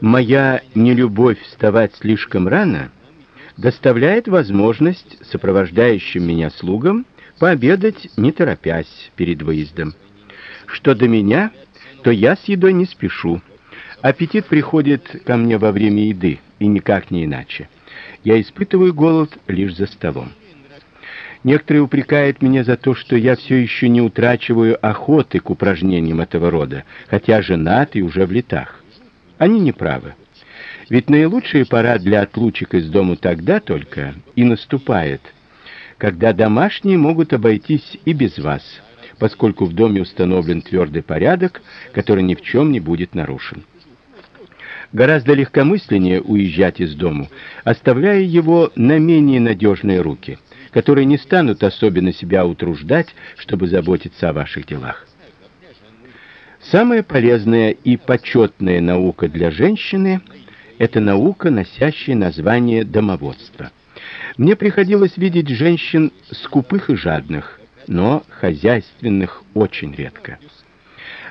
Моя нелюбовь вставать слишком рано доставляет возможность сопровождающим меня слугам пообедать не торопясь перед выездом. Что до меня, то я с едой не спешу. Аппетит приходит ко мне во время еды, и никак не иначе. Я испытываю голод лишь за столом. Некоторые упрекают меня за то, что я все еще не утрачиваю охоты к упражнениям этого рода, хотя женат и уже в летах. Они не правы. Ведь наилучшая пора для отлучек из дому тогда только и наступает, когда домашние могут обойтись и без вас, поскольку в доме установлен твердый порядок, который ни в чем не будет нарушен. Гораздо легкомысленнее уезжать из дому, оставляя его на менее надежные руки которые не станут особенно себя утруждать, чтобы заботиться о ваших делах. Самая полезная и почетная наука для женщины это наука, носящая название домоводство. Мне приходилось видеть женщин скупых и жадных, но хозяйственных очень редко.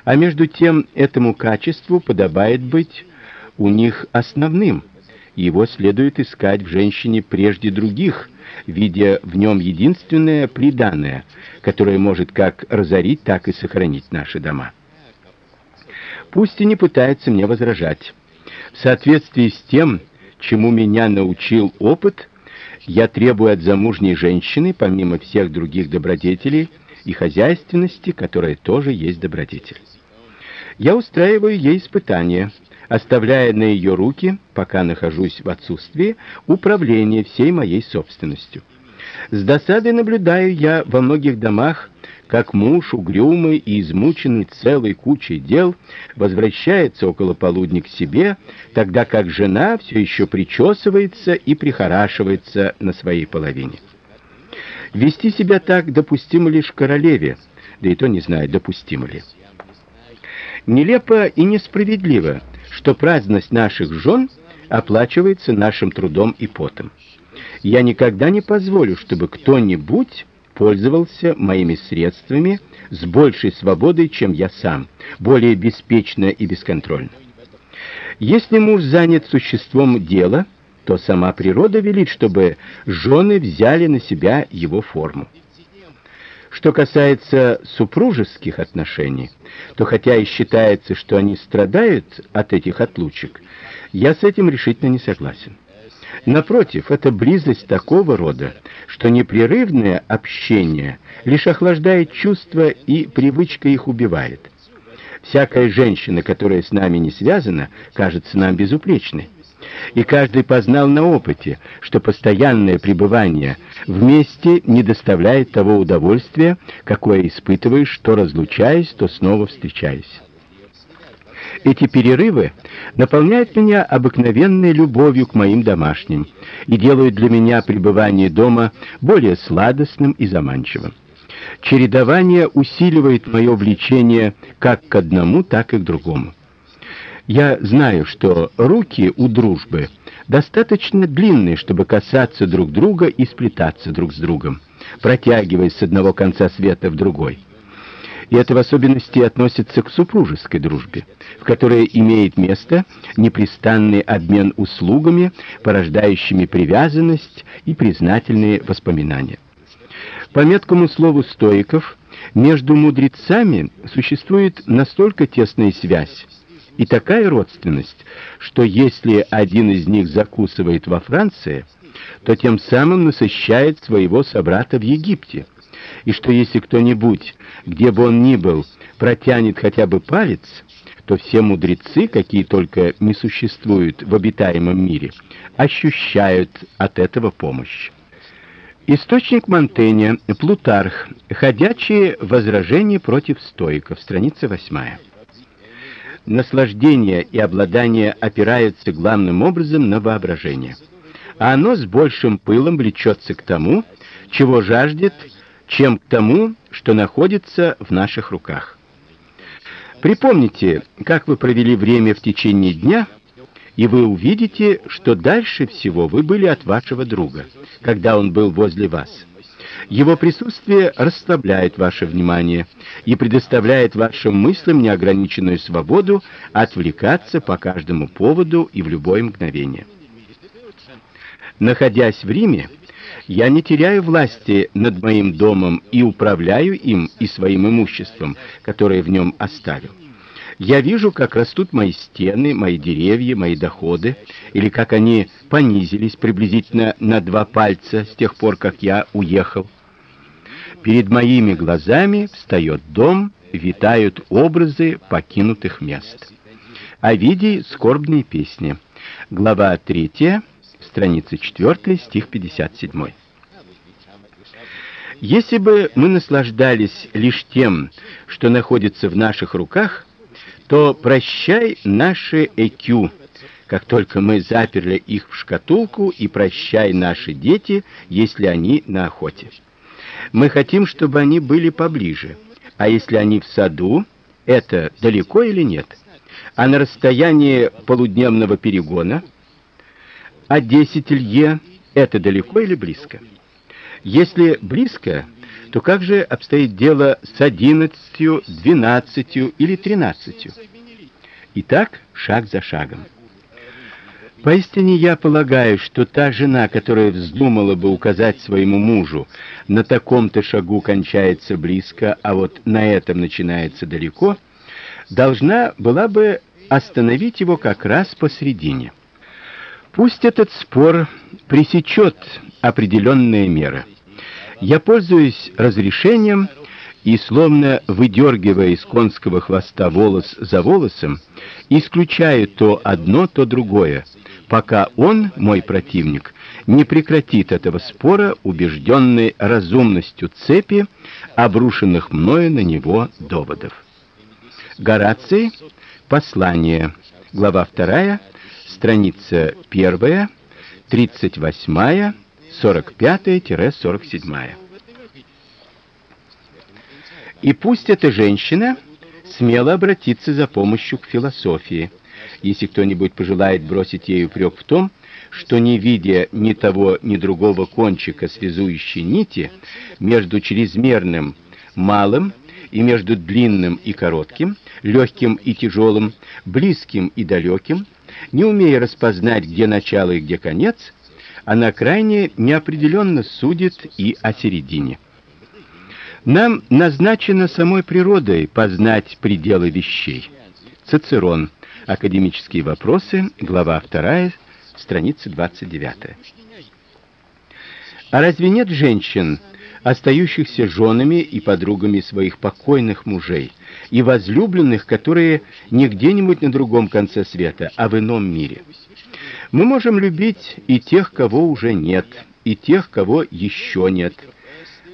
А между тем этому качеству подобает быть у них основным. Его следует искать в женщине прежде других, видя в нем единственное приданое, которое может как разорить, так и сохранить наши дома. Пусть и не пытается мне возражать. В соответствии с тем, чему меня научил опыт, я требую от замужней женщины, помимо всех других добродетелей, и хозяйственности, которая тоже есть добродетель. Я устраиваю ей испытания, оставляя на ее руки, пока нахожусь в отсутствии, управление всей моей собственностью. С досадой наблюдаю я во многих домах, как муж, угрюмый и измученный целой кучей дел, возвращается около полудня к себе, тогда как жена все еще причесывается и прихорашивается на своей половине. Вести себя так допустимо лишь королеве, да и то не знаю, допустимо ли. Нелепо и несправедливо что праздность наших жен оплачивается нашим трудом и потом. Я никогда не позволю, чтобы кто-нибудь пользовался моими средствами с большей свободой, чем я сам, более беспечно и бесконтрольно. Если муж занят существом дела, то сама природа велит, чтобы жены взяли на себя его форму. Что касается супружеских отношений, то хотя и считается, что они страдают от этих отлучек, я с этим решительно не согласен. Напротив, это близость такого рода, что непрерывное общение лишь охлаждает чувства и привычка их убивает. Всякая женщина, которая с нами не связана, кажется нам безупречной и каждый познал на опыте, что постоянное пребывание вместе не доставляет того удовольствия, какое испытываешь, то разлучаясь, то снова встречаясь. Эти перерывы наполняют меня обыкновенной любовью к моим домашним и делают для меня пребывание дома более сладостным и заманчивым. Чередование усиливает мое влечение как к одному, так и к другому. Я знаю, что руки у дружбы достаточно длинные, чтобы касаться друг друга и сплетаться друг с другом, протягиваясь с одного конца света в другой. И это в особенности относится к супружеской дружбе, в которой имеет место непрестанный обмен услугами, порождающими привязанность и признательные воспоминания. По меткому слову стоиков, между мудрецами существует настолько тесная связь, и такая родственность, что если один из них закусывает во Франции, то тем самым насыщает своего собрата в Египте, и что если кто-нибудь, где бы он ни был, протянет хотя бы палец, то все мудрецы, какие только не существуют в обитаемом мире, ощущают от этого помощь. Источник Монтэня, Плутарх, ходячие возражения против стоиков, страница 8 наслаждение и обладание опираются главным образом на воображение. А оно с большим пылом влечется к тому, чего жаждет, чем к тому, что находится в наших руках. Припомните, как вы провели время в течение дня, и вы увидите, что дальше всего вы были от вашего друга, когда он был возле вас. Его присутствие расслабляет ваше внимание и предоставляет вашим мыслям неограниченную свободу отвлекаться по каждому поводу и в любое мгновение. Находясь в Риме, я не теряю власти над моим домом и управляю им и своим имуществом, которое в нем оставил. Я вижу, как растут мои стены, мои деревья, мои доходы, или как они понизились приблизительно на два пальца с тех пор, как я уехал. Перед моими глазами встает дом, витают образы покинутых мест. Овидий скорбные песни. Глава 3, страница 4, стих 57. Если бы мы наслаждались лишь тем, что находится в наших руках, то прощай наши ЭКЮ, как только мы заперли их в шкатулку, и прощай наши дети, если они на охоте. Мы хотим, чтобы они были поближе. А если они в саду, это далеко или нет? А на расстоянии полудневного перегона, а 10 лье это далеко или близко? Если близко, то как же обстоит дело с одиннадцатью, двенадцатью или тринадцатью? Итак, шаг за шагом. Поистине я полагаю, что та жена, которая вздумала бы указать своему мужу, на таком-то шагу кончается близко, а вот на этом начинается далеко, должна была бы остановить его как раз посредине. Пусть этот спор пресечет определенные меры. Я пользуюсь разрешением и словно выдергивая из конского хвоста волос за волосом, исключаю то одно, то другое, пока он, мой противник, не прекратит этого спора, убежденный разумностью цепи, обрушенных мною на него доводов. Гораций. Послание. Глава 2, страница 1, 38 45-47. И пусть эта женщина смело обратится за помощью к философии, если кто-нибудь пожелает бросить ей упрек в том, что не видя ни того, ни другого кончика связующей нити между чрезмерным малым и между длинным и коротким, легким и тяжелым, близким и далеким, не умея распознать, где начало и где конец, она крайне неопределенно судит и о середине. Нам назначено самой природой познать пределы вещей. Цицерон. Академические вопросы, глава 2, страница 29. А разве нет женщин, остающихся женами и подругами своих покойных мужей, и возлюбленных, которые не где-нибудь на другом конце света, а в ином мире? Мы можем любить и тех, кого уже нет, и тех, кого еще нет,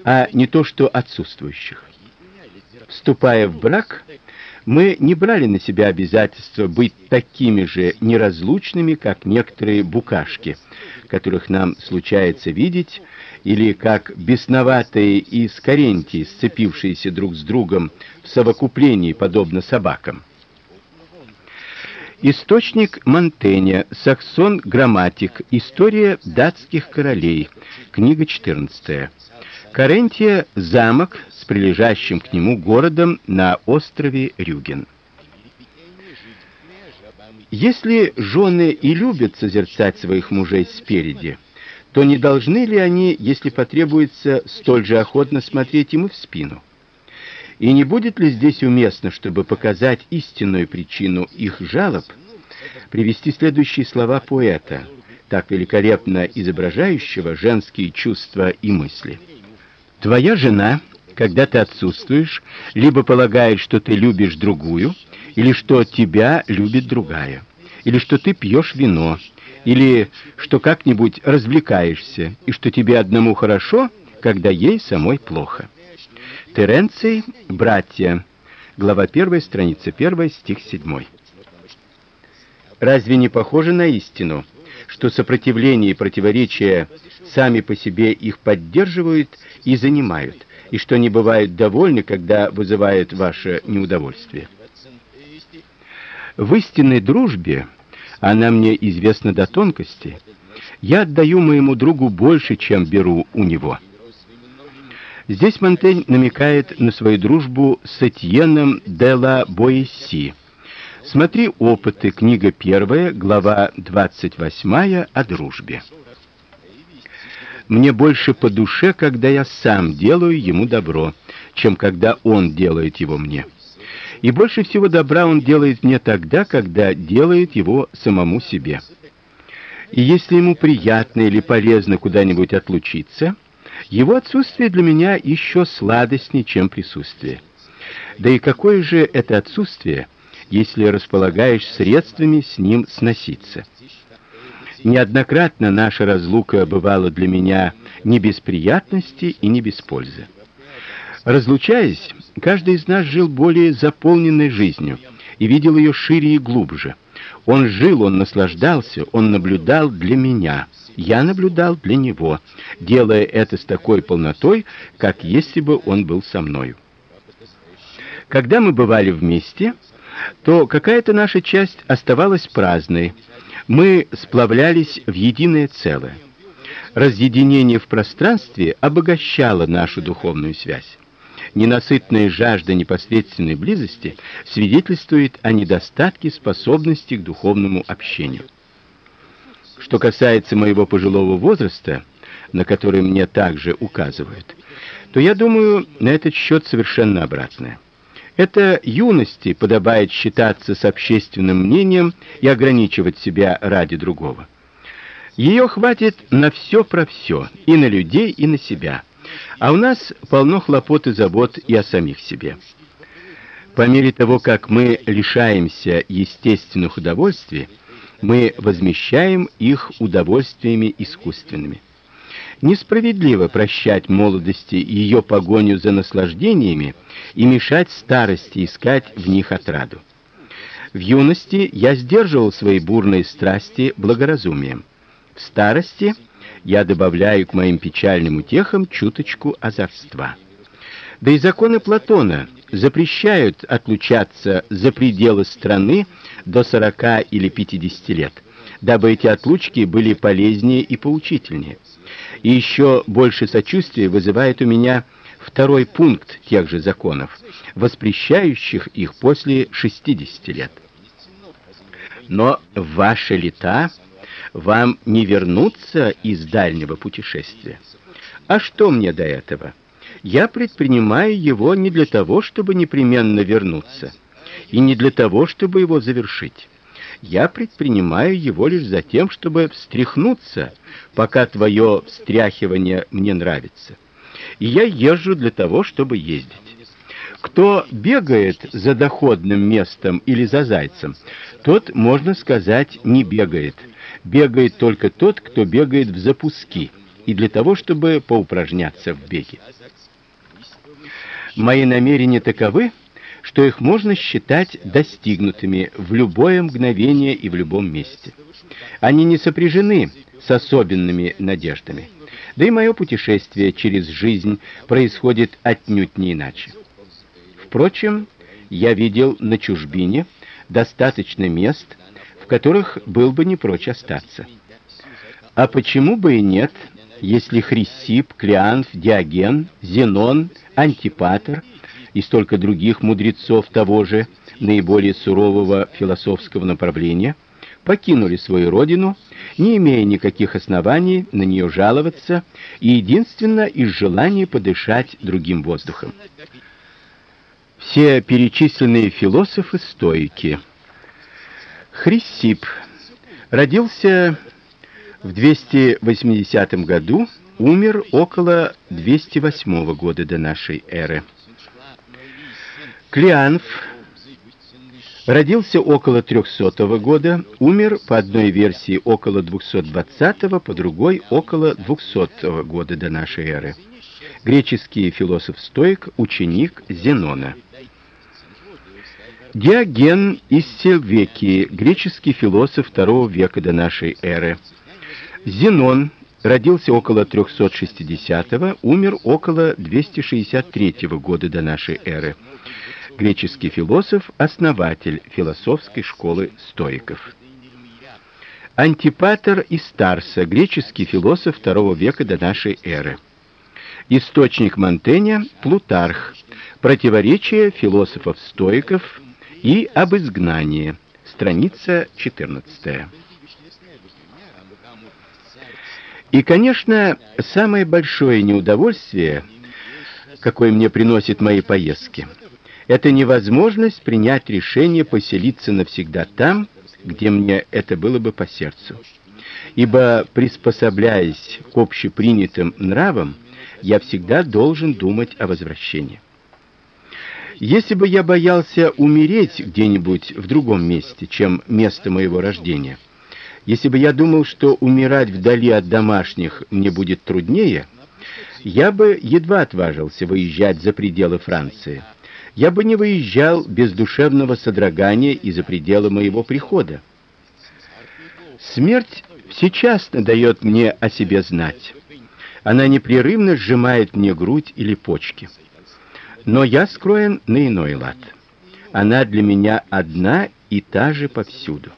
а не то, что отсутствующих. Вступая в брак, мы не брали на себя обязательство быть такими же неразлучными, как некоторые букашки, которых нам случается видеть, или как бесноватые из Карентии, сцепившиеся друг с другом в совокуплении, подобно собакам. Источник Монтэня, Саксон грамматик, История датских королей, книга 14. Карентия замок с прилежащим к нему городом на острове Рюген. Если жены и любят созерцать своих мужей спереди, то не должны ли они, если потребуется, столь же охотно смотреть им и в спину? И не будет ли здесь уместно, чтобы показать истинную причину их жалоб, привести следующие слова поэта, так великолепно изображающего женские чувства и мысли. Твоя жена, когда ты отсутствуешь, либо полагает, что ты любишь другую, или что тебя любит другая, или что ты пьешь вино, или что как-нибудь развлекаешься, и что тебе одному хорошо, когда ей самой плохо. Теренций, братья. Глава 1, страница 1, стих 7. Разве не похоже на истину, что сопротивление и противоречия сами по себе их поддерживают и занимают, и что не бывают довольны, когда вызывают ваше неудовольствие? В истинной дружбе, она мне известна до тонкости, я отдаю моему другу больше, чем беру у него. Здесь Монтень намекает на свою дружбу с Этьеном де ла Боэсси. Смотри опыты, книга 1, глава 28 о дружбе. Мне больше по душе, когда я сам делаю ему добро, чем когда он делает его мне. И больше всего добра он делает мне тогда, когда делает его самому себе. И если ему приятно или полезно куда-нибудь отлучиться, его отсутствие для меня еще сладостнее, чем присутствие. Да и какое же это отсутствие, если располагаешь средствами с ним сноситься? Неоднократно наша разлука бывала для меня не без приятности и не без пользы. Разлучаясь, каждый из нас жил более заполненной жизнью и видел ее шире и глубже. Он жил, он наслаждался, он наблюдал для меня. Я наблюдал для него, делая это с такой полнотой, как если бы он был со мною. Когда мы бывали вместе, то какая-то наша часть оставалась праздной. Мы сплавлялись в единое целое. Разъединение в пространстве обогащало нашу духовную связь. Ненасытная жажда непосредственной близости свидетельствует о недостатке способности к духовному общению. Что касается моего пожилого возраста, на который мне также указывают, то я думаю, на этот счет совершенно обратное. Это юности подобает считаться с общественным мнением и ограничивать себя ради другого. Ее хватит на все про все, и на людей, и на себя. А у нас полно хлопот и забот и о самих себе. По мере того, как мы лишаемся естественных удовольствий, мы возмещаем их удовольствиями искусственными. Несправедливо прощать молодости ее погоню за наслаждениями и мешать старости искать в них отраду. В юности я сдерживал свои бурные страсти благоразумием. В старости я добавляю к моим печальным утехам чуточку озорства. Да и законы Платона запрещают отлучаться за пределы страны до 40 или 50 лет, дабы эти отлучки были полезнее и поучительнее. И еще больше сочувствия вызывает у меня второй пункт тех же законов, воспрещающих их после 60 лет. Но ваши лета вам не вернуться из дальнего путешествия. А что мне до этого? Я предпринимаю его не для того, чтобы непременно вернуться, и не для того, чтобы его завершить. Я предпринимаю его лишь за тем, чтобы встряхнуться, пока твое встряхивание мне нравится. И я езжу для того, чтобы ездить. Кто бегает за доходным местом или за зайцем, тот, можно сказать, не бегает бегает только тот, кто бегает в запуски и для того, чтобы поупражняться в беге. Мои намерения таковы, что их можно считать достигнутыми в любое мгновение и в любом месте. Они не сопряжены с особенными надеждами. Да и мое путешествие через жизнь происходит отнюдь не иначе. Впрочем, я видел на чужбине достаточно мест, которых был бы не прочь остаться. А почему бы и нет, если Хрисип, Клеанф, Диоген, Зенон, Антипатр и столько других мудрецов того же наиболее сурового философского направления покинули свою родину, не имея никаких оснований на нее жаловаться, и единственно из желания подышать другим воздухом. Все перечисленные философы-стоики – Хрисип родился в 280 году, умер около 208 года до нашей эры. Клеанф родился около 300 года, умер по одной версии около 220, по другой около 200 года до нашей эры. Греческий философ-стоик, ученик Зенона. Диоген из Силвекии, греческий философ II века до нашей эры. Зенон родился около 360-го, умер около 263 года до нашей эры. Греческий философ, основатель философской школы стоиков. Антипатр из Тарса, греческий философ II века до нашей эры. Источник Монтэня Плутарх. Противоречие философов-стоиков и об изгнании. Страница 14. И, конечно, самое большое неудовольствие, какое мне приносит мои поездки, это невозможность принять решение поселиться навсегда там, где мне это было бы по сердцу. Ибо приспосабляясь к общепринятым нравам, я всегда должен думать о возвращении. Если бы я боялся умереть где-нибудь в другом месте, чем место моего рождения, если бы я думал, что умирать вдали от домашних мне будет труднее, я бы едва отважился выезжать за пределы Франции. Я бы не выезжал без душевного содрогания и за пределы моего прихода. Смерть всечасно дает мне о себе знать. Она непрерывно сжимает мне грудь или почки. Но я скроен на иной лад. Она для меня одна и та же повсюду.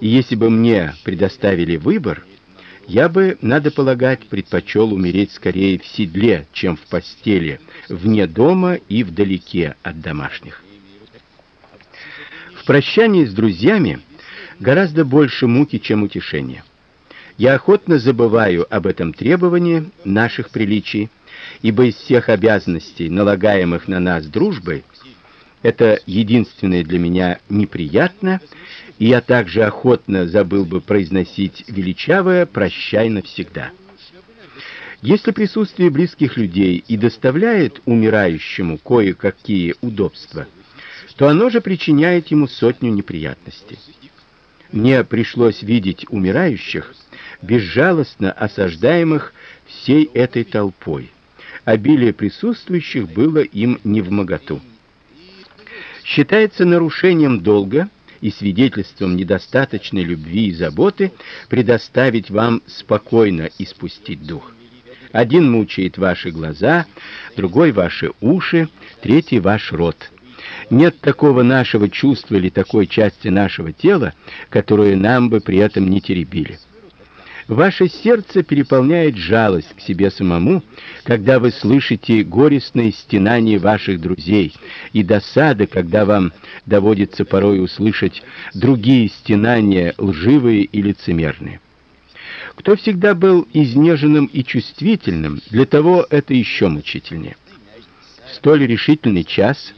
И если бы мне предоставили выбор, я бы, надо полагать, предпочел умереть скорее в седле, чем в постели, вне дома и вдалеке от домашних. В прощании с друзьями гораздо больше муки, чем утешения. Я охотно забываю об этом требовании наших приличий, ибо из всех обязанностей, налагаемых на нас дружбой, это единственное для меня неприятно, и я также охотно забыл бы произносить величавое прощай навсегда. Если присутствие близких людей и доставляет умирающему кое-какие удобства, то оно же причиняет ему сотню неприятностей. Мне пришлось видеть умирающих, безжалостно осаждаемых всей этой толпой. Обилие присутствующих было им невмоготу. Считается нарушением долга и свидетельством недостаточной любви и заботы предоставить вам спокойно испустить дух. Один мучает ваши глаза, другой ваши уши, третий ваш рот. Нет такого нашего чувства или такой части нашего тела, которую нам бы при этом не теребили. Ваше сердце переполняет жалость к себе самому, когда вы слышите горестные стенания ваших друзей, и досада, когда вам доводится порой услышать другие стенания, лживые и лицемерные. Кто всегда был изнеженным и чувствительным, для того это еще мучительнее. В столь решительный час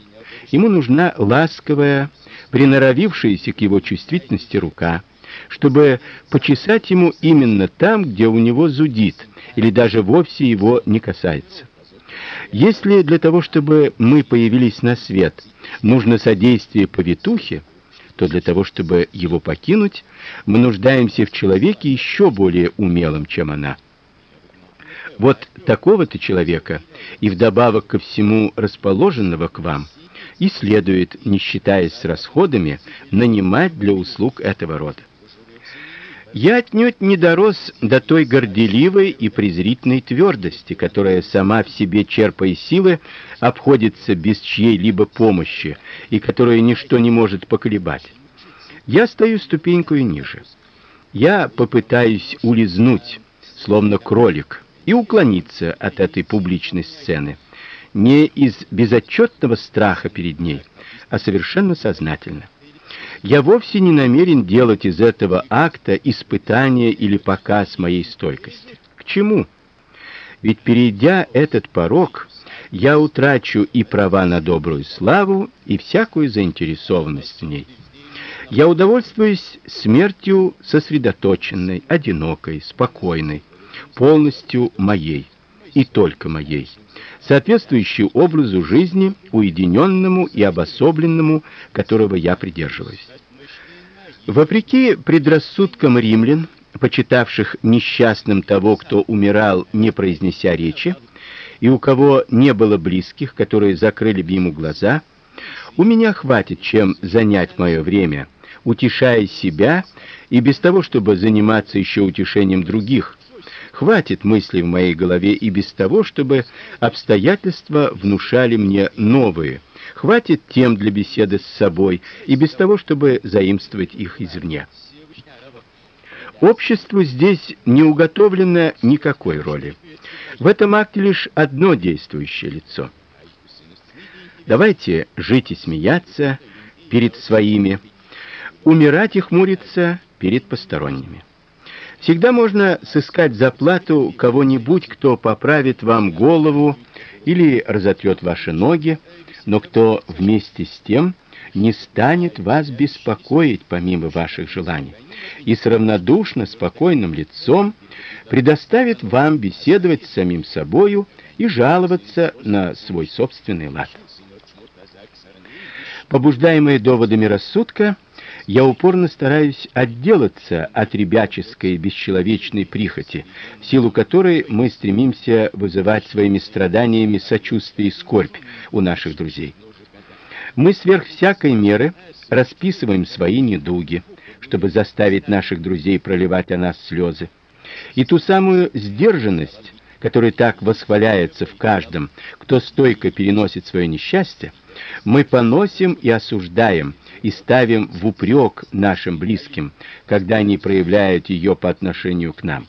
ему нужна ласковая, приноровившаяся к его чувствительности рука, чтобы почесать ему именно там, где у него зудит, или даже вовсе его не касается. Если для того, чтобы мы появились на свет, нужно содействие повитухе, то для того, чтобы его покинуть, мы нуждаемся в человеке еще более умелом, чем она. Вот такого-то человека, и вдобавок ко всему расположенного к вам, и следует, не считаясь с расходами, нанимать для услуг этого рода. Я отнюдь не дорос до той горделивой и презрительной твердости, которая сама в себе черпая силы, обходится без чьей-либо помощи и которую ничто не может поколебать. Я стою ступеньку ниже. Я попытаюсь улизнуть, словно кролик, и уклониться от этой публичной сцены, не из безотчетного страха перед ней, а совершенно сознательно. Я вовсе не намерен делать из этого акта испытание или показ моей стойкости. К чему? Ведь перейдя этот порог, я утрачу и права на добрую славу, и всякую заинтересованность в ней. Я удовольствуюсь смертью сосредоточенной, одинокой, спокойной, полностью моей и только моей соответствующий образу жизни, уединенному и обособленному, которого я придерживаюсь. Вопреки предрассудкам римлян, почитавших несчастным того, кто умирал, не произнеся речи, и у кого не было близких, которые закрыли бы ему глаза, у меня хватит чем занять мое время, утешая себя и без того, чтобы заниматься еще утешением других, Хватит мыслей в моей голове и без того, чтобы обстоятельства внушали мне новые. Хватит тем для беседы с собой и без того, чтобы заимствовать их извне. Обществу здесь не уготовлено никакой роли. В этом акте лишь одно действующее лицо. Давайте жить и смеяться перед своими, умирать и хмуриться перед посторонними. Всегда можно сыскать за плату кого-нибудь, кто поправит вам голову или разотрет ваши ноги, но кто вместе с тем не станет вас беспокоить помимо ваших желаний и с равнодушно спокойным лицом предоставит вам беседовать с самим собою и жаловаться на свой собственный лад. Побуждаемые доводами рассудка, я упорно стараюсь отделаться от ребяческой бесчеловечной прихоти, в силу которой мы стремимся вызывать своими страданиями сочувствие и скорбь у наших друзей. Мы сверх всякой меры расписываем свои недуги, чтобы заставить наших друзей проливать о нас слезы. И ту самую сдержанность, которая так восхваляется в каждом, кто стойко переносит свое несчастье, мы поносим и осуждаем и ставим в упрек нашим близким, когда они проявляют ее по отношению к нам.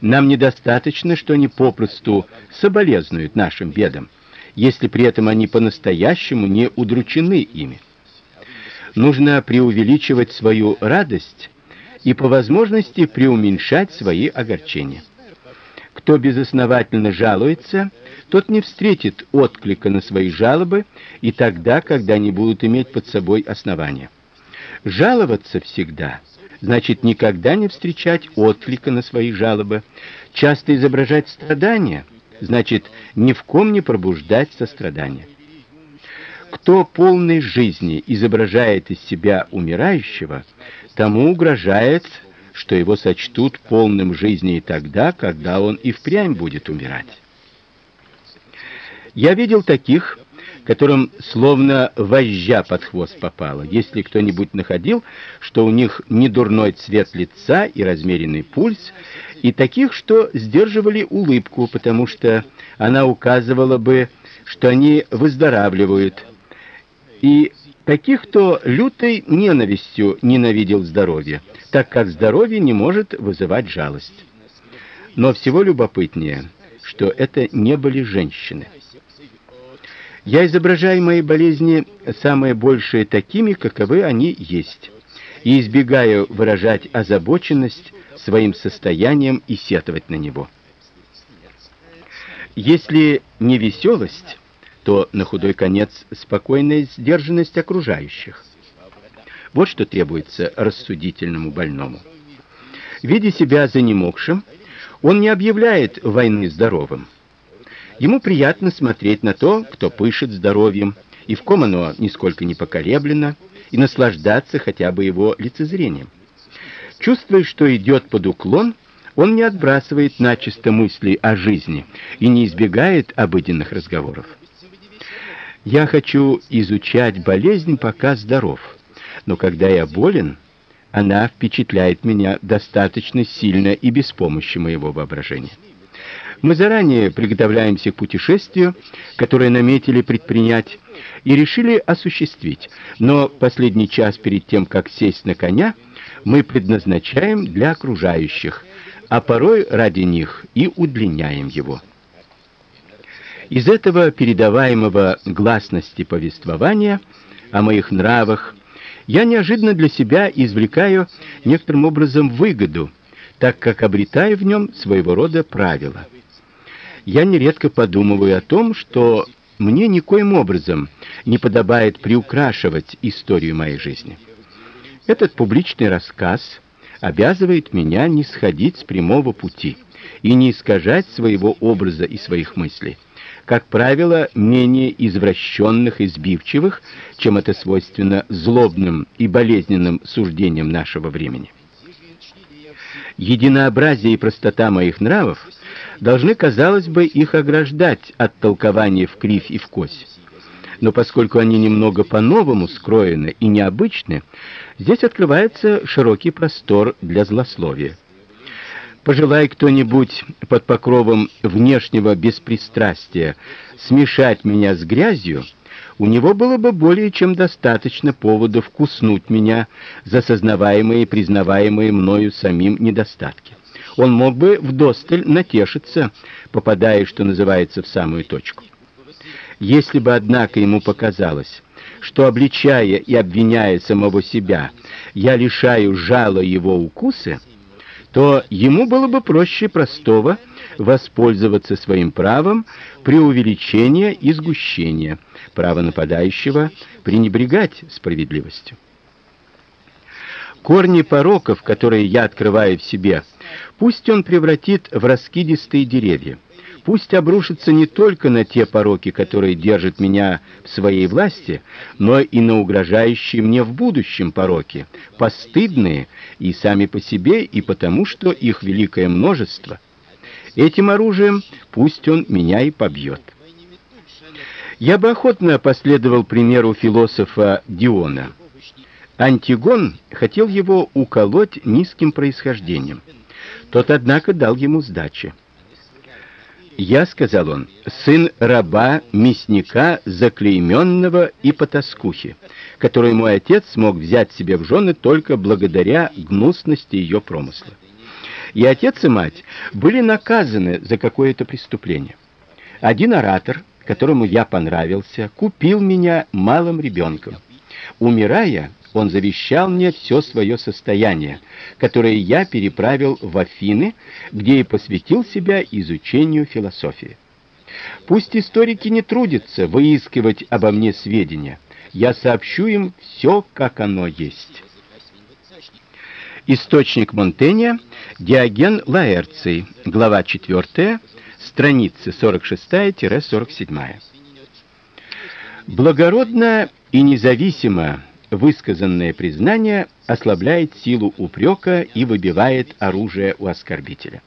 Нам недостаточно, что они попросту соболезнуют нашим бедам, если при этом они по-настоящему не удручены ими. Нужно преувеличивать свою радость и по возможности преуменьшать свои огорчения. Кто безосновательно жалуется, тот не встретит отклика на свои жалобы и тогда, когда они будут иметь под собой основания. Жаловаться всегда значит никогда не встречать отклика на свои жалобы. Часто изображать страдания значит ни в ком не пробуждать сострадания. Кто полной жизни изображает из себя умирающего, тому угрожает что его сочтут полным жизни и тогда, когда он и впрямь будет умирать. Я видел таких, которым словно вожжа под хвост попало. Если кто-нибудь находил, что у них не дурной цвет лица и размеренный пульс, и таких, что сдерживали улыбку, потому что она указывала бы, что они выздоравливают. И таких, кто лютой ненавистью ненавидел здоровье, так как здоровье не может вызывать жалость. Но всего любопытнее, что это не были женщины. Я изображаю мои болезни самые большие такими, каковы они есть, и избегаю выражать озабоченность своим состоянием и сетовать на него. Если не веселость, то на худой конец спокойная сдержанность окружающих. Вот что требуется рассудительному больному. Видя себя занемогшим, он не объявляет войны здоровым. Ему приятно смотреть на то, кто пышет здоровьем, и в ком оно нисколько не поколеблено, и наслаждаться хотя бы его лицезрением. Чувствуя, что идет под уклон, он не отбрасывает начисто мысли о жизни и не избегает обыденных разговоров. Я хочу изучать болезнь, пока здоров. Но когда я болен, она впечатляет меня достаточно сильно и без помощи моего воображения. Мы заранее приготовляемся к путешествию, которое наметили предпринять, и решили осуществить. Но последний час перед тем, как сесть на коня, мы предназначаем для окружающих, а порой ради них и удлиняем его. Из этого передаваемого гласности повествования о моих нравах я неожиданно для себя извлекаю некоторым образом выгоду, так как обретаю в нем своего рода правила. Я нередко подумываю о том, что мне никоим образом не подобает приукрашивать историю моей жизни. Этот публичный рассказ обязывает меня не сходить с прямого пути и не искажать своего образа и своих мыслей как правило, менее извращенных и сбивчивых, чем это свойственно злобным и болезненным суждениям нашего времени. Единообразие и простота моих нравов должны, казалось бы, их ограждать от толкования в кривь и в кось. Но поскольку они немного по-новому скроены и необычны, здесь открывается широкий простор для злословия. Пожелай кто-нибудь под покровом внешнего беспристрастия смешать меня с грязью, у него было бы более чем достаточно поводов вкуснуть меня за сознаваемые и признаваемые мною самим недостатки. Он мог бы вдосталь натешиться, попадая, что называется, в самую точку. Если бы, однако, ему показалось, что, обличая и обвиняя самого себя, я лишаю жала его укуса, то ему было бы проще простого воспользоваться своим правом преувеличения и сгущения, право нападающего пренебрегать справедливостью. Корни пороков, которые я открываю в себе, пусть он превратит в раскидистые деревья. Пусть обрушится не только на те пороки, которые держат меня в своей власти, но и на угрожающие мне в будущем пороки, постыдные и сами по себе, и потому, что их великое множество. Этим оружием пусть он меня и побьет. Я бы охотно последовал примеру философа Диона. Антигон хотел его уколоть низким происхождением. Тот, однако, дал ему сдачи. Я, сказал он, сын раба, мясника, заклейменного и потаскухи, который мой отец смог взять себе в жены только благодаря гнусности ее промысла. И отец и мать были наказаны за какое-то преступление. Один оратор, которому я понравился, купил меня малым ребенком. Умирая, он завещал мне все свое состояние, которое я переправил в Афины, где и посвятил себя изучению философии. Пусть историки не трудятся выискивать обо мне сведения, я сообщу им все, как оно есть. Источник Монтэня Диоген Лаэрций, глава 4, страницы 46-47. Благородно и независимо высказанное признание ослабляет силу упрека и выбивает оружие у оскорбителя.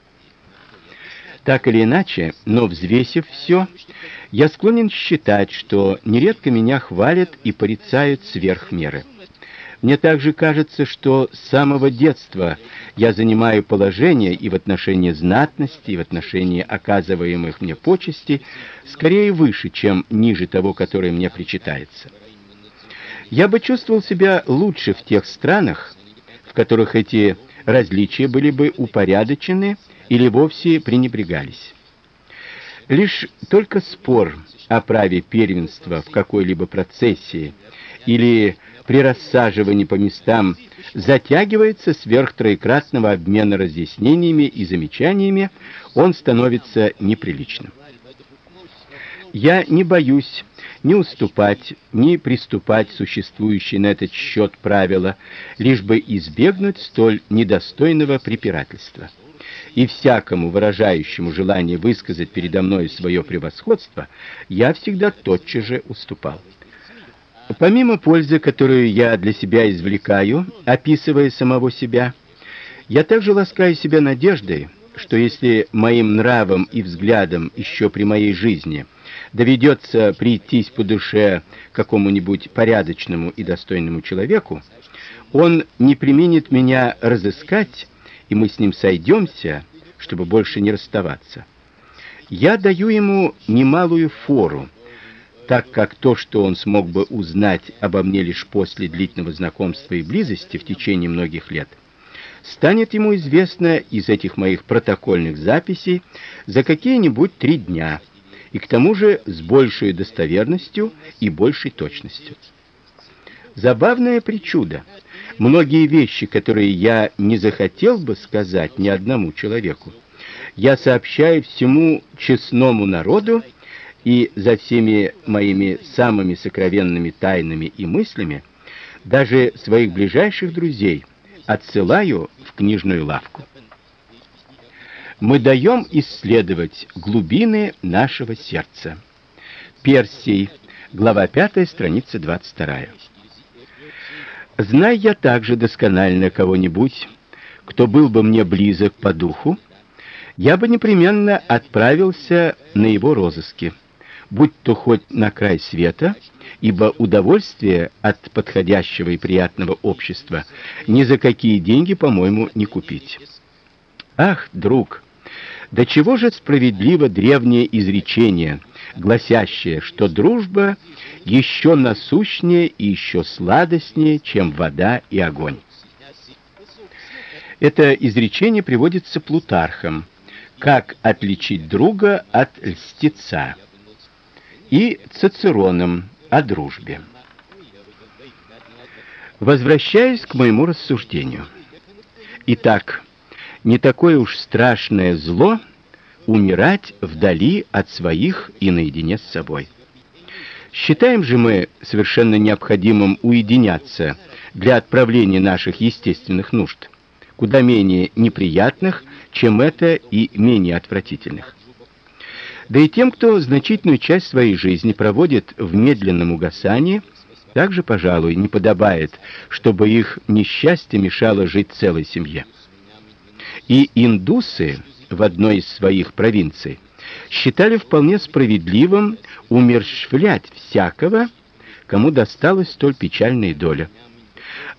Так или иначе, но взвесив все, я склонен считать, что нередко меня хвалят и порицают сверх меры. Мне также кажется, что с самого детства я занимаю положение и в отношении знатности, и в отношении оказываемых мне почестей скорее выше, чем ниже того, которое мне причитается. Я бы чувствовал себя лучше в тех странах, в которых эти различия были бы упорядочены или вовсе пренебрегались. Лишь только спор о праве первенства в какой-либо процессии или при рассаживании по местам затягивается сверх троекратного обмена разъяснениями и замечаниями, он становится неприличным. Я не боюсь ни уступать, ни приступать существующие на этот счет правила, лишь бы избегнуть столь недостойного препирательства. И всякому выражающему желание высказать передо мной свое превосходство, я всегда тотчас же уступал. Помимо пользы, которую я для себя извлекаю, описывая самого себя, я также ласкаю себя надеждой, что если моим нравом и взглядом еще при моей жизни доведется прийтись по душе какому-нибудь порядочному и достойному человеку, он не применит меня разыскать, и мы с ним сойдемся, чтобы больше не расставаться. Я даю ему немалую фору, так как то, что он смог бы узнать обо мне лишь после длительного знакомства и близости в течение многих лет, станет ему известно из этих моих протокольных записей за какие-нибудь три дня и к тому же с большей достоверностью и большей точностью. Забавная причуда. Многие вещи, которые я не захотел бы сказать ни одному человеку, я сообщаю всему честному народу и за всеми моими самыми сокровенными тайнами и мыслями даже своих ближайших друзей отсылаю в книжную лавку мы даем исследовать глубины нашего сердца. Персий, глава 5, страница 22. Знай я также досконально кого-нибудь, кто был бы мне близок по духу, я бы непременно отправился на его розыски, будь то хоть на край света, ибо удовольствие от подходящего и приятного общества ни за какие деньги, по-моему, не купить. Ах, друг, До чего же справедливо древнее изречение, гласящее, что дружба еще насущнее и еще сладостнее, чем вода и огонь. Это изречение приводится Плутархом. Как отличить друга от льстеца? И Цицероном о дружбе. Возвращаясь к моему рассуждению. Итак, не такое уж страшное зло умирать вдали от своих и наедине с собой. Считаем же мы совершенно необходимым уединяться для отправления наших естественных нужд, куда менее неприятных, чем это и менее отвратительных. Да и тем, кто значительную часть своей жизни проводит в медленном угасании, также, пожалуй, не подобает, чтобы их несчастье мешало жить целой семье. И индусы в одной из своих провинций считали вполне справедливым умерщвлять всякого, кому досталась столь печальная доля.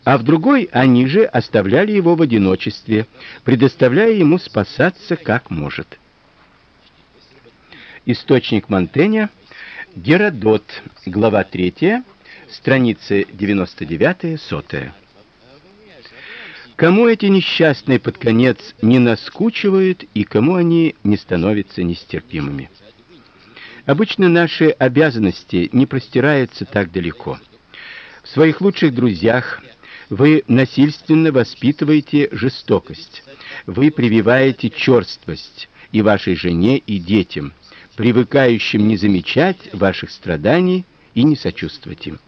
А в другой они же оставляли его в одиночестве, предоставляя ему спасаться как может. Источник Монтэня Геродот, глава 3, страницы 99-100. Кому эти несчастные под конец не наскучивают и кому они не становятся нестерпимыми. Обычно наши обязанности не простираются так далеко. В своих лучших друзьях вы насильственно воспитываете жестокость. Вы прививаете черствость и вашей жене, и детям, привыкающим не замечать ваших страданий и не сочувствовать им.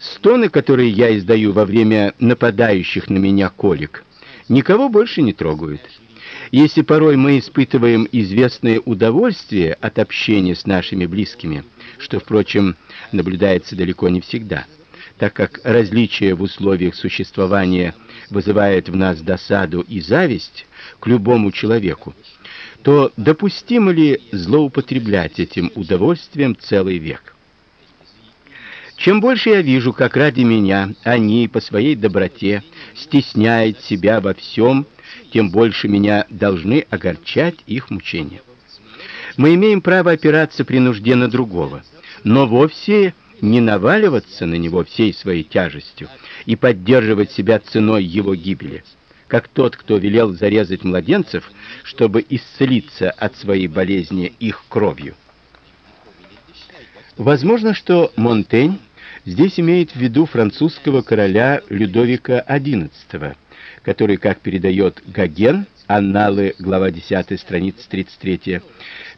Стоны, которые я издаю во время нападающих на меня колик, никого больше не трогают. Если порой мы испытываем известное удовольствие от общения с нашими близкими, что, впрочем, наблюдается далеко не всегда, так как различие в условиях существования вызывает в нас досаду и зависть к любому человеку, то допустимо ли злоупотреблять этим удовольствием целый век? Чем больше я вижу, как ради меня они по своей доброте стесняют себя во всем, тем больше меня должны огорчать их мучения. Мы имеем право опираться при нужде на другого, но вовсе не наваливаться на него всей своей тяжестью и поддерживать себя ценой его гибели, как тот, кто велел зарезать младенцев, чтобы исцелиться от своей болезни их кровью. Возможно, что Монтень Здесь имеет в виду французского короля Людовика XI, который, как передает Гоген, Анналы, глава 10, страница 33,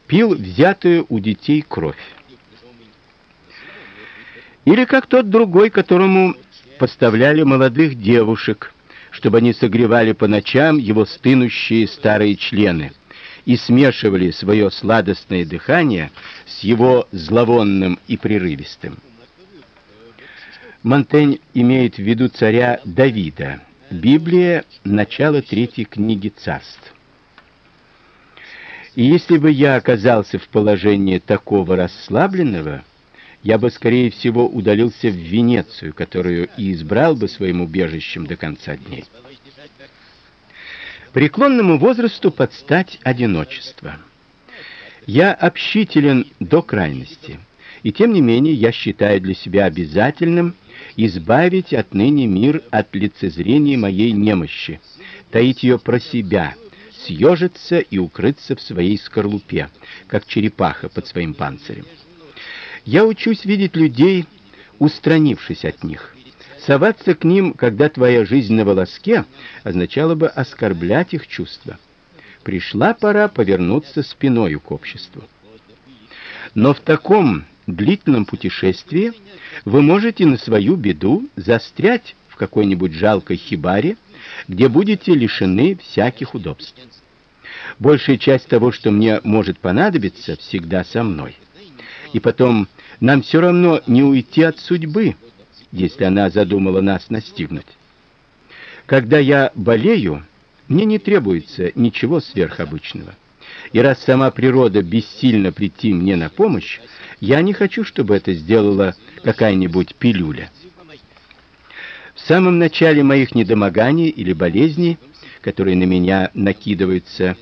пил взятую у детей кровь. Или как тот другой, которому поставляли молодых девушек, чтобы они согревали по ночам его стынущие старые члены и смешивали свое сладостное дыхание с его зловонным и прерывистым. Монтень имеет в виду царя Давида. Библия начало третьей книги Царств. И если бы я оказался в положении такого расслабленного, я бы скорее всего удалился в Венецию, которую и избрал бы своим убежищем до конца дней. Преклонному возрасту подстать одиночество. Я общителен до крайности, и тем не менее я считаю для себя обязательным избавить отныне мир от лицезрения моей немощи, таить ее про себя, съежиться и укрыться в своей скорлупе, как черепаха под своим панцирем. Я учусь видеть людей, устранившись от них. Соваться к ним, когда твоя жизнь на волоске, означало бы оскорблять их чувства. Пришла пора повернуться спиной к обществу. Но в таком длительном путешествии вы можете на свою беду застрять в какой-нибудь жалкой хибаре, где будете лишены всяких удобств. Большая часть того, что мне может понадобиться, всегда со мной. И потом нам все равно не уйти от судьбы, если она задумала нас настигнуть. Когда я болею, мне не требуется ничего сверхобычного. И раз сама природа бессильна прийти мне на помощь, я не хочу, чтобы это сделала какая-нибудь пилюля. В самом начале моих недомоганий или болезней, которые на меня накидываются,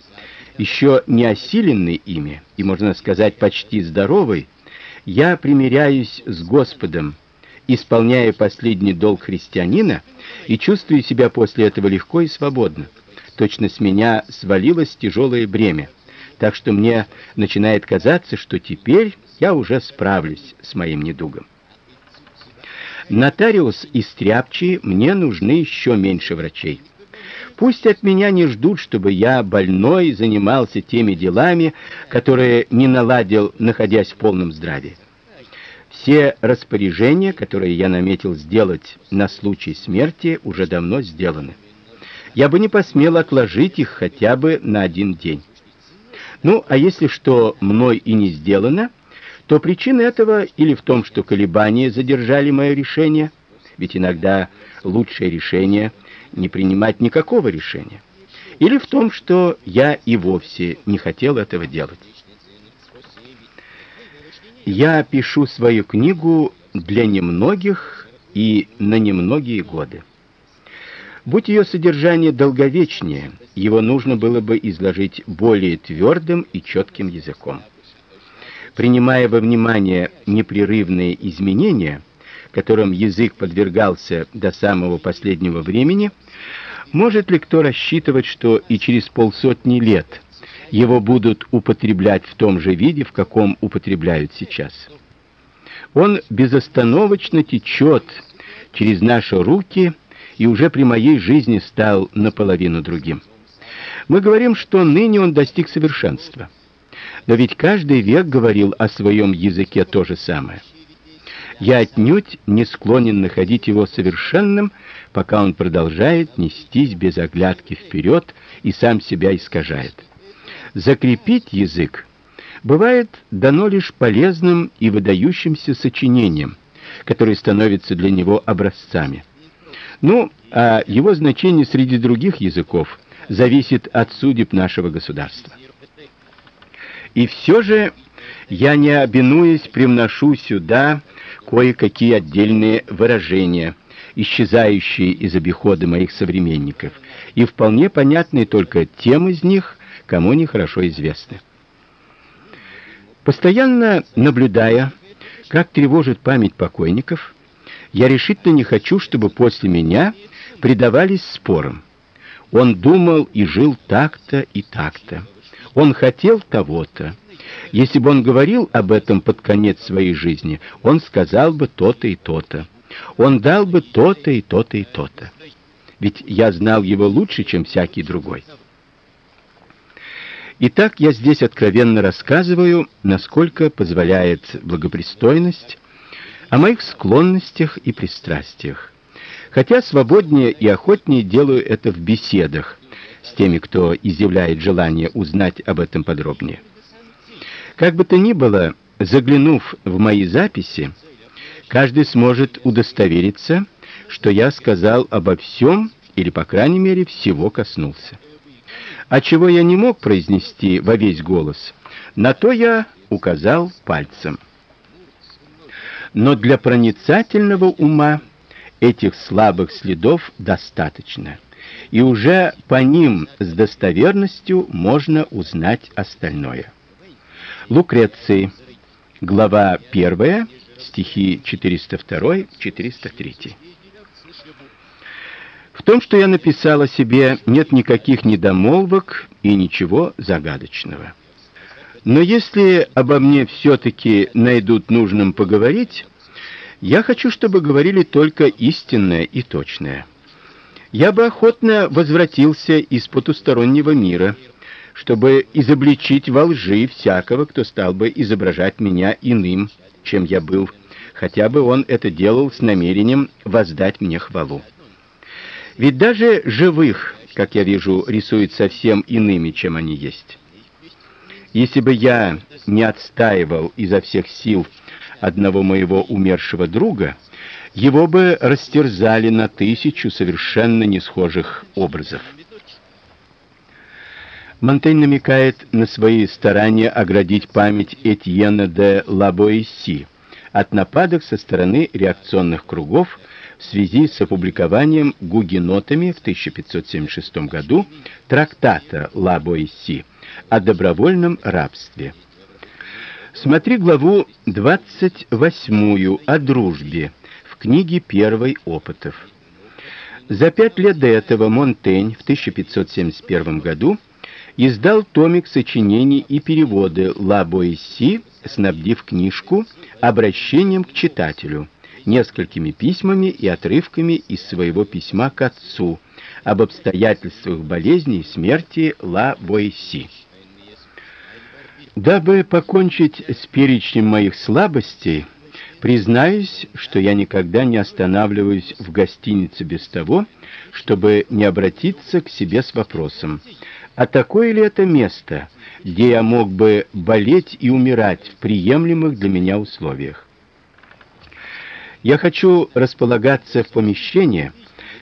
еще не осиленный ими и, можно сказать, почти здоровый, я примиряюсь с Господом, исполняя последний долг христианина, и чувствую себя после этого легко и свободно. Точно с меня свалилось тяжелое бремя, так что мне начинает казаться, что теперь я уже справлюсь с моим недугом. Нотариус и стряпчий мне нужны еще меньше врачей. Пусть от меня не ждут, чтобы я больной занимался теми делами, которые не наладил, находясь в полном здравии. Все распоряжения, которые я наметил сделать на случай смерти, уже давно сделаны. Я бы не посмел отложить их хотя бы на один день. Ну, а если что мной и не сделано, то причина этого или в том, что колебания задержали мое решение, ведь иногда лучшее решение не принимать никакого решения, или в том, что я и вовсе не хотел этого делать. Я пишу свою книгу для немногих и на немногие годы. Будь ее содержание долговечнее, его нужно было бы изложить более твердым и четким языком принимая во внимание непрерывные изменения, которым язык подвергался до самого последнего времени, может ли кто рассчитывать, что и через полсотни лет его будут употреблять в том же виде, в каком употребляют сейчас? Он безостановочно течет через наши руки и уже при моей жизни стал наполовину другим. Мы говорим, что ныне он достиг совершенства. Но ведь каждый век говорил о своем языке то же самое. Я отнюдь не склонен находить его совершенным, пока он продолжает нестись без оглядки вперед и сам себя искажает. Закрепить язык бывает дано лишь полезным и выдающимся сочинением, которые становятся для него образцами. Ну, а его значение среди других языков зависит от судеб нашего государства. И все же я не обинуясь привношу сюда кое-какие отдельные выражения, исчезающие из обихода моих современников, и вполне понятные только тем из них, кому они хорошо известны. Постоянно наблюдая, как тревожит память покойников, я решительно не хочу, чтобы после меня предавались спорам. Он думал и жил так-то и так-то. Он хотел того-то. Если бы он говорил об этом под конец своей жизни, он сказал бы то-то и то-то. Он дал бы то-то и то-то и то-то. Ведь я знал его лучше, чем всякий другой. Итак, я здесь откровенно рассказываю, насколько позволяет благопристойность, о моих склонностях и пристрастиях. Хотя свободнее и охотнее делаю это в беседах, с теми, кто изъявляет желание узнать об этом подробнее. Как бы то ни было, заглянув в мои записи, каждый сможет удостовериться, что я сказал обо всем или по крайней мере всего коснулся. А чего я не мог произнести во весь голос, на то я указал пальцем. Но для проницательного ума этих слабых следов достаточно и уже по ним с достоверностью можно узнать остальное. Лукреции, глава 1, стихи 402-403. В том, что я написал о себе, нет никаких недомолвок и ничего загадочного. Но если обо мне все таки найдут нужным поговорить, я хочу, чтобы говорили только истинное и точное я бы охотно возвратился из потустороннего мира, чтобы изобличить во лжи всякого, кто стал бы изображать меня иным, чем я был, хотя бы он это делал с намерением воздать мне хвалу. Ведь даже живых, как я вижу, рисуют совсем иными, чем они есть. Если бы я не отстаивал изо всех сил одного моего умершего друга, его бы растерзали на тысячу совершенно не схожих образов. Монтень намекает на свои старания оградить память Этьена де Лабоисси от нападок со стороны реакционных кругов в связи с опубликованием гугенотами в 1576 году трактата Ла Боисси о добровольном рабстве. Смотри главу 28 о дружбе в книге Первый опытов. За пять лет до этого Монтень в 1571 году издал томик сочинений и переводы Ла Боисси, снабдив книжку обращением к читателю, несколькими письмами и отрывками из своего письма к отцу об обстоятельствах болезни и смерти Ла Боисси. Дабы покончить с перечнем моих слабостей, признаюсь, что я никогда не останавливаюсь в гостинице без того, чтобы не обратиться к себе с вопросом: а такое ли это место, где я мог бы болеть и умирать в приемлемых для меня условиях? Я хочу располагаться в помещении,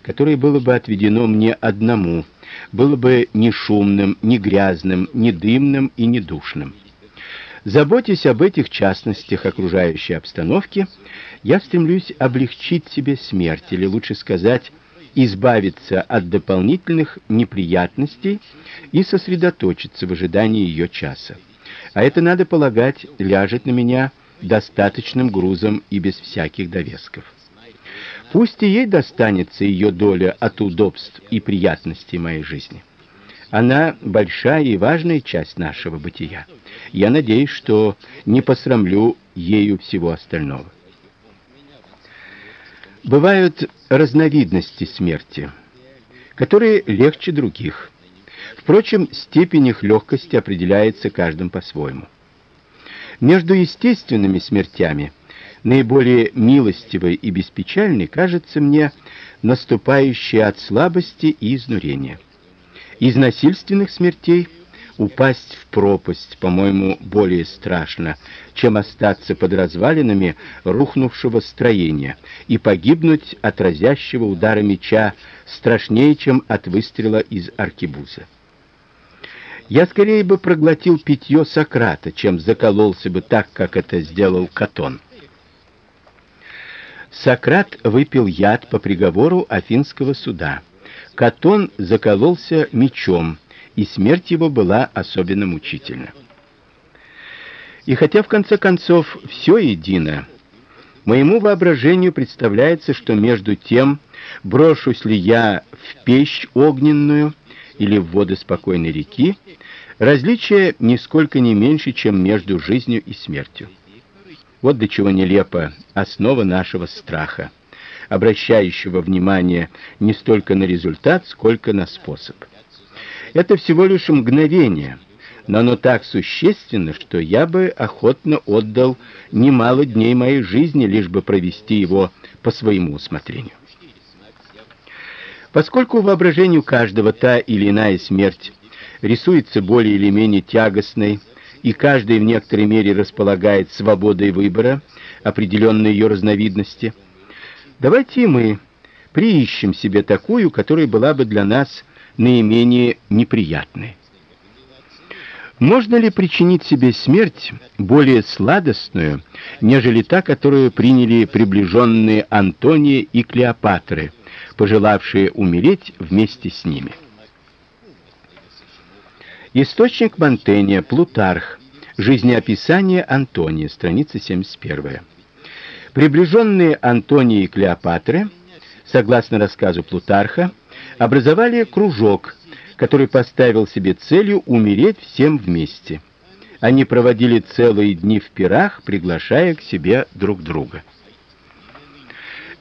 которое было бы отведено мне одному, было бы не шумным, не грязным, не дымным и не душным. Заботясь об этих частностях окружающей обстановки, я стремлюсь облегчить себе смерть, или лучше сказать, избавиться от дополнительных неприятностей и сосредоточиться в ожидании ее часа. А это надо полагать, ляжет на меня достаточным грузом и без всяких довесков. Пусть и ей достанется ее доля от удобств и приятностей моей жизни. Она большая и важная часть нашего бытия. Я надеюсь, что не посрамлю ею всего остального. Бывают разновидности смерти, которые легче других. Впрочем, степень их легкости определяется каждым по-своему. Между естественными смертями наиболее милостивой и беспечальной кажется мне наступающая от слабости и изнурения. Из насильственных смертей упасть в пропасть, по-моему, более страшно, чем остаться под развалинами рухнувшего строения и погибнуть от разящего удара меча страшнее, чем от выстрела из аркебуза. Я скорее бы проглотил питье Сократа, чем закололся бы так, как это сделал Катон. Сократ выпил яд по приговору Афинского суда. Катон закололся мечом и смерть его была особенно мучительна. И хотя в конце концов все едино, моему воображению представляется, что между тем, брошусь ли я в печь огненную или в воды спокойной реки, различие нисколько не меньше, чем между жизнью и смертью. Вот до чего нелепа основа нашего страха, обращающего внимание не столько на результат, сколько на способ. Это всего лишь мгновение, но оно так существенно, что я бы охотно отдал немало дней моей жизни, лишь бы провести его по своему усмотрению. Поскольку воображению каждого та или иная смерть рисуется более или менее тягостной, и каждый в некоторой мере располагает свободой выбора определенной ее разновидности, давайте мы приищем себе такую, которая была бы для нас наименее неприятны. Можно ли причинить себе смерть более сладостную, нежели та, которую приняли приближенные Антония и Клеопатры, пожелавшие умереть вместе с ними? Источник Монтенья, Плутарх, Жизнеописание Антония, страница 71. Приближенные Антония и Клеопатры, согласно рассказу Плутарха, образовали кружок, который поставил себе целью умереть всем вместе. Они проводили целые дни в пирах, приглашая к себе друг друга.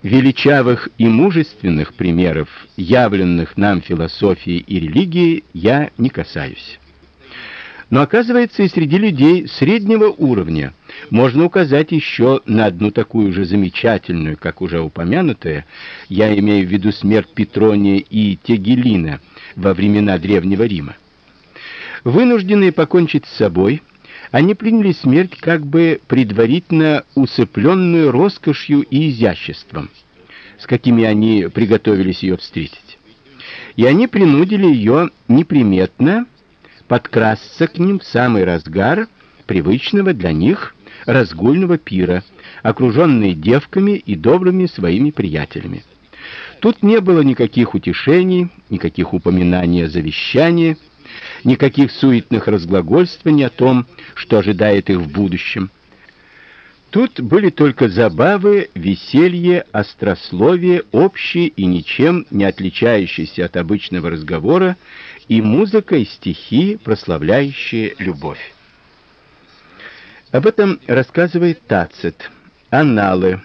Величавых и мужественных примеров, явленных нам философией и религией, я не касаюсь. Но оказывается, и среди людей среднего уровня можно указать еще на одну такую же замечательную, как уже упомянутая, я имею в виду смерть Петрония и Тегелина во времена древнего Рима. Вынужденные покончить с собой, они приняли смерть как бы предварительно усыпленную роскошью и изяществом, с какими они приготовились ее встретить. И они принудили ее неприметно подкрасться к ним в самый разгар привычного для них разгульного пира, окруженный девками и добрыми своими приятелями. Тут не было никаких утешений, никаких упоминаний о завещании, никаких суетных разглагольствований о том, что ожидает их в будущем. Тут были только забавы, веселье, острословие, общие и ничем не отличающиеся от обычного разговора, и музыка и стихи, прославляющие любовь. Об этом рассказывает Тацит. Анналы,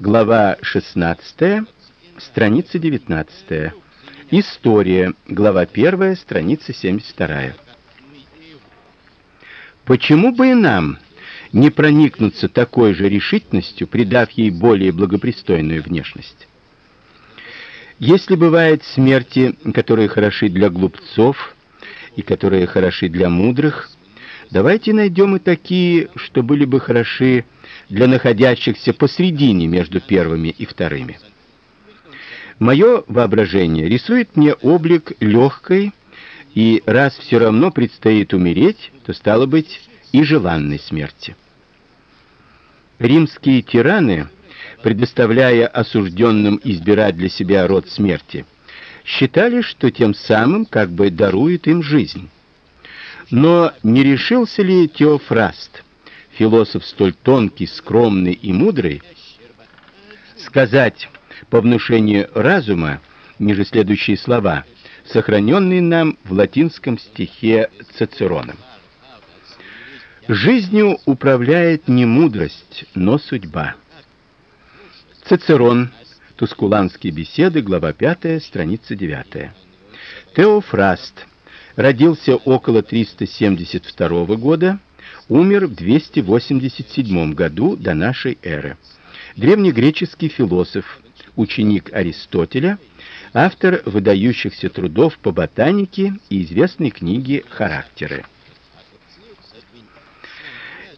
глава 16, страница 19. История, глава 1, страница 72. Почему бы и нам не проникнуться такой же решительностью, придав ей более благопристойную внешность. Если бывают смерти, которые хороши для глупцов и которые хороши для мудрых, давайте найдем и такие, что были бы хороши для находящихся посредине между первыми и вторыми. Мое воображение рисует мне облик легкой, и раз все равно предстоит умереть, то стало быть и желанной смерти. Римские тираны, предоставляя осужденным избирать для себя род смерти, считали, что тем самым как бы даруют им жизнь. Но не решился ли Теофраст, философ столь тонкий, скромный и мудрый, сказать по внушению разума ниже следующие слова, сохраненные нам в латинском стихе Цицероном. Жизнью управляет не мудрость, но судьба. Цицерон. Тускуланские беседы, глава 5, страница 9. Теофраст родился около 372 года, умер в 287 году до нашей эры. Древнегреческий философ, ученик Аристотеля, автор выдающихся трудов по ботанике и известной книги Характеры.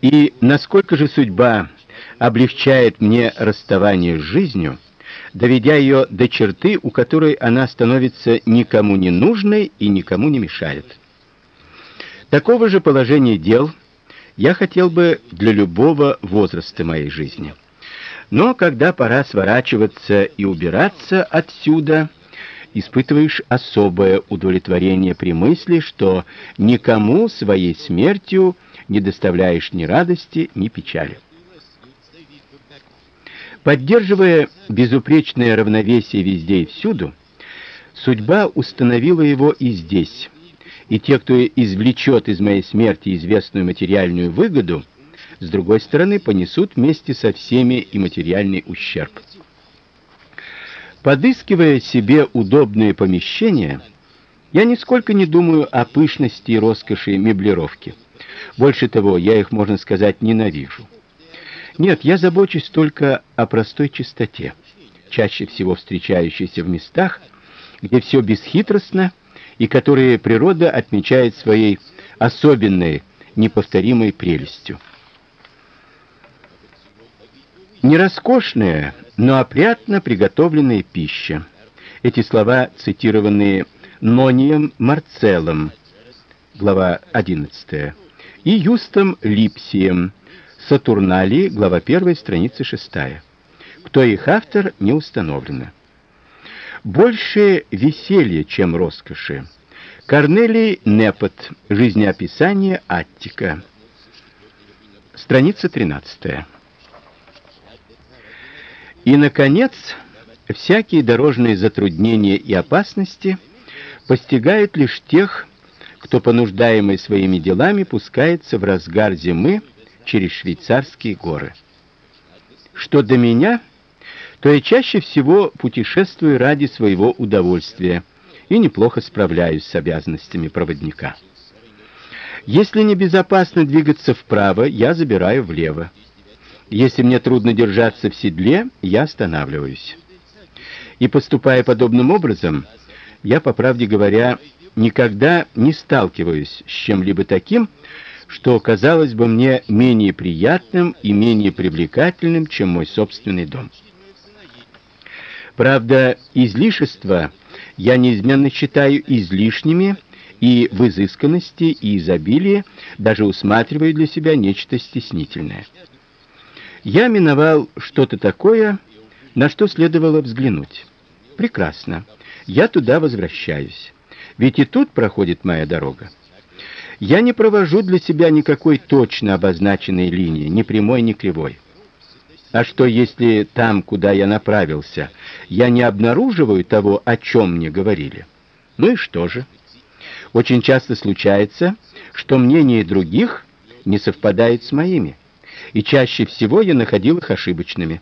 И насколько же судьба облегчает мне расставание с жизнью, доведя ее до черты, у которой она становится никому не нужной и никому не мешает. Такого же положения дел я хотел бы для любого возраста моей жизни. Но когда пора сворачиваться и убираться отсюда, испытываешь особое удовлетворение при мысли, что никому своей смертью не доставляешь ни радости, ни печали. Поддерживая безупречное равновесие везде и всюду, судьба установила его и здесь. И те, кто извлечет из моей смерти известную материальную выгоду, с другой стороны, понесут вместе со всеми и материальный ущерб. Подыскивая себе удобные помещения, я нисколько не думаю о пышности и роскоши меблировки. Больше того, я их, можно сказать, ненавижу. Нет, я забочусь только о простой чистоте, чаще всего встречающейся в местах, где все бесхитростно и которые природа отмечает своей особенной, неповторимой прелестью. Не роскошная, но опрятно приготовленная пища. Эти слова цитированные Нонием Марцеллом, глава 11 и Юстом Липсием. Сатурналии, глава 1, страница 6. Кто их автор, не установлено. Больше веселья, чем роскоши. Корнелий Непот. Жизнеописание Аттика. Страница 13. И наконец, всякие дорожные затруднения и опасности постигают лишь тех, кто понуждаемый своими делами пускается в разгар зимы через швейцарские горы. Что до меня, то я чаще всего путешествую ради своего удовольствия и неплохо справляюсь с обязанностями проводника. Если небезопасно двигаться вправо, я забираю влево. Если мне трудно держаться в седле, я останавливаюсь. И поступая подобным образом, я, по правде говоря, никогда не сталкиваюсь с чем-либо таким, что казалось бы мне менее приятным и менее привлекательным, чем мой собственный дом. Правда, излишества я неизменно считаю излишними, и в изысканности и изобилии даже усматриваю для себя нечто стеснительное. Я миновал что-то такое, на что следовало взглянуть. Прекрасно. Я туда возвращаюсь. Ведь и тут проходит моя дорога. Я не провожу для себя никакой точно обозначенной линии, ни прямой, ни кривой. А что если там, куда я направился, я не обнаруживаю того, о чем мне говорили? Ну и что же? Очень часто случается, что мнение других не совпадает с моими, и чаще всего я находил их ошибочными.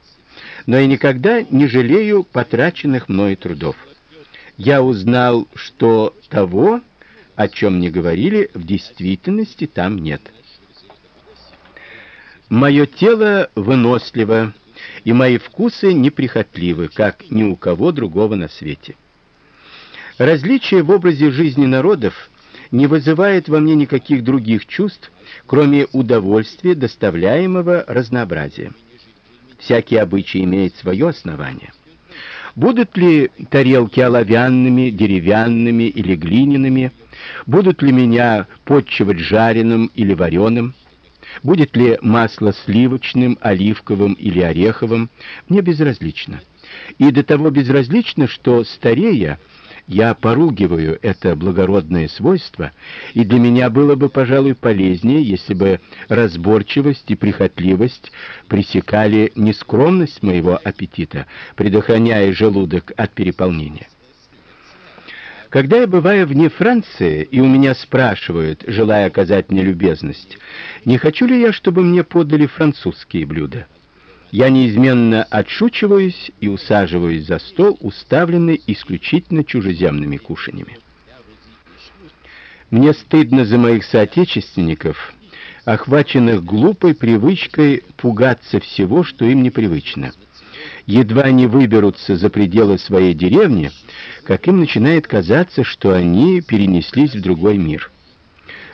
Но я никогда не жалею потраченных мною трудов. Я узнал, что того, о чем мне говорили, в действительности там нет. Мое тело выносливо, и мои вкусы неприхотливы, как ни у кого другого на свете. Различие в образе жизни народов не вызывает во мне никаких других чувств, кроме удовольствия, доставляемого разнообразием. Всякий обычай имеет свое основание. Будут ли тарелки оловянными, деревянными или глиняными, будут ли меня подчивать жареным или вареным, будет ли масло сливочным, оливковым или ореховым, мне безразлично. И до того безразлично, что старея я поругиваю это благородное свойство, и для меня было бы, пожалуй, полезнее, если бы разборчивость и прихотливость пресекали нескромность моего аппетита, предохраняя желудок от переполнения. Когда я бываю вне Франции, и у меня спрашивают, желая оказать мне любезность, не хочу ли я, чтобы мне подали французские блюда, я неизменно отшучиваюсь и усаживаюсь за стол, уставленный исключительно чужеземными кушаньями. Мне стыдно за моих соотечественников, охваченных глупой привычкой пугаться всего, что им непривычно. Едва они выберутся за пределы своей деревни, как им начинает казаться, что они перенеслись в другой мир.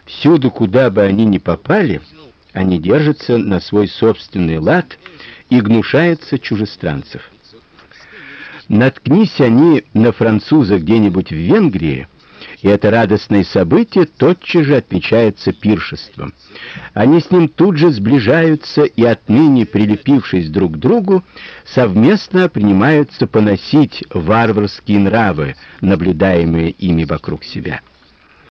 Всюду, куда бы они ни попали, они держатся на свой собственный лад и гнушаются чужестранцев. Наткнись они на француза где-нибудь в Венгрии, и это радостное событие тотчас же отмечается пиршеством. Они с ним тут же сближаются и отныне, прилепившись друг к другу, совместно принимаются поносить варварские нравы, наблюдаемые ими вокруг себя.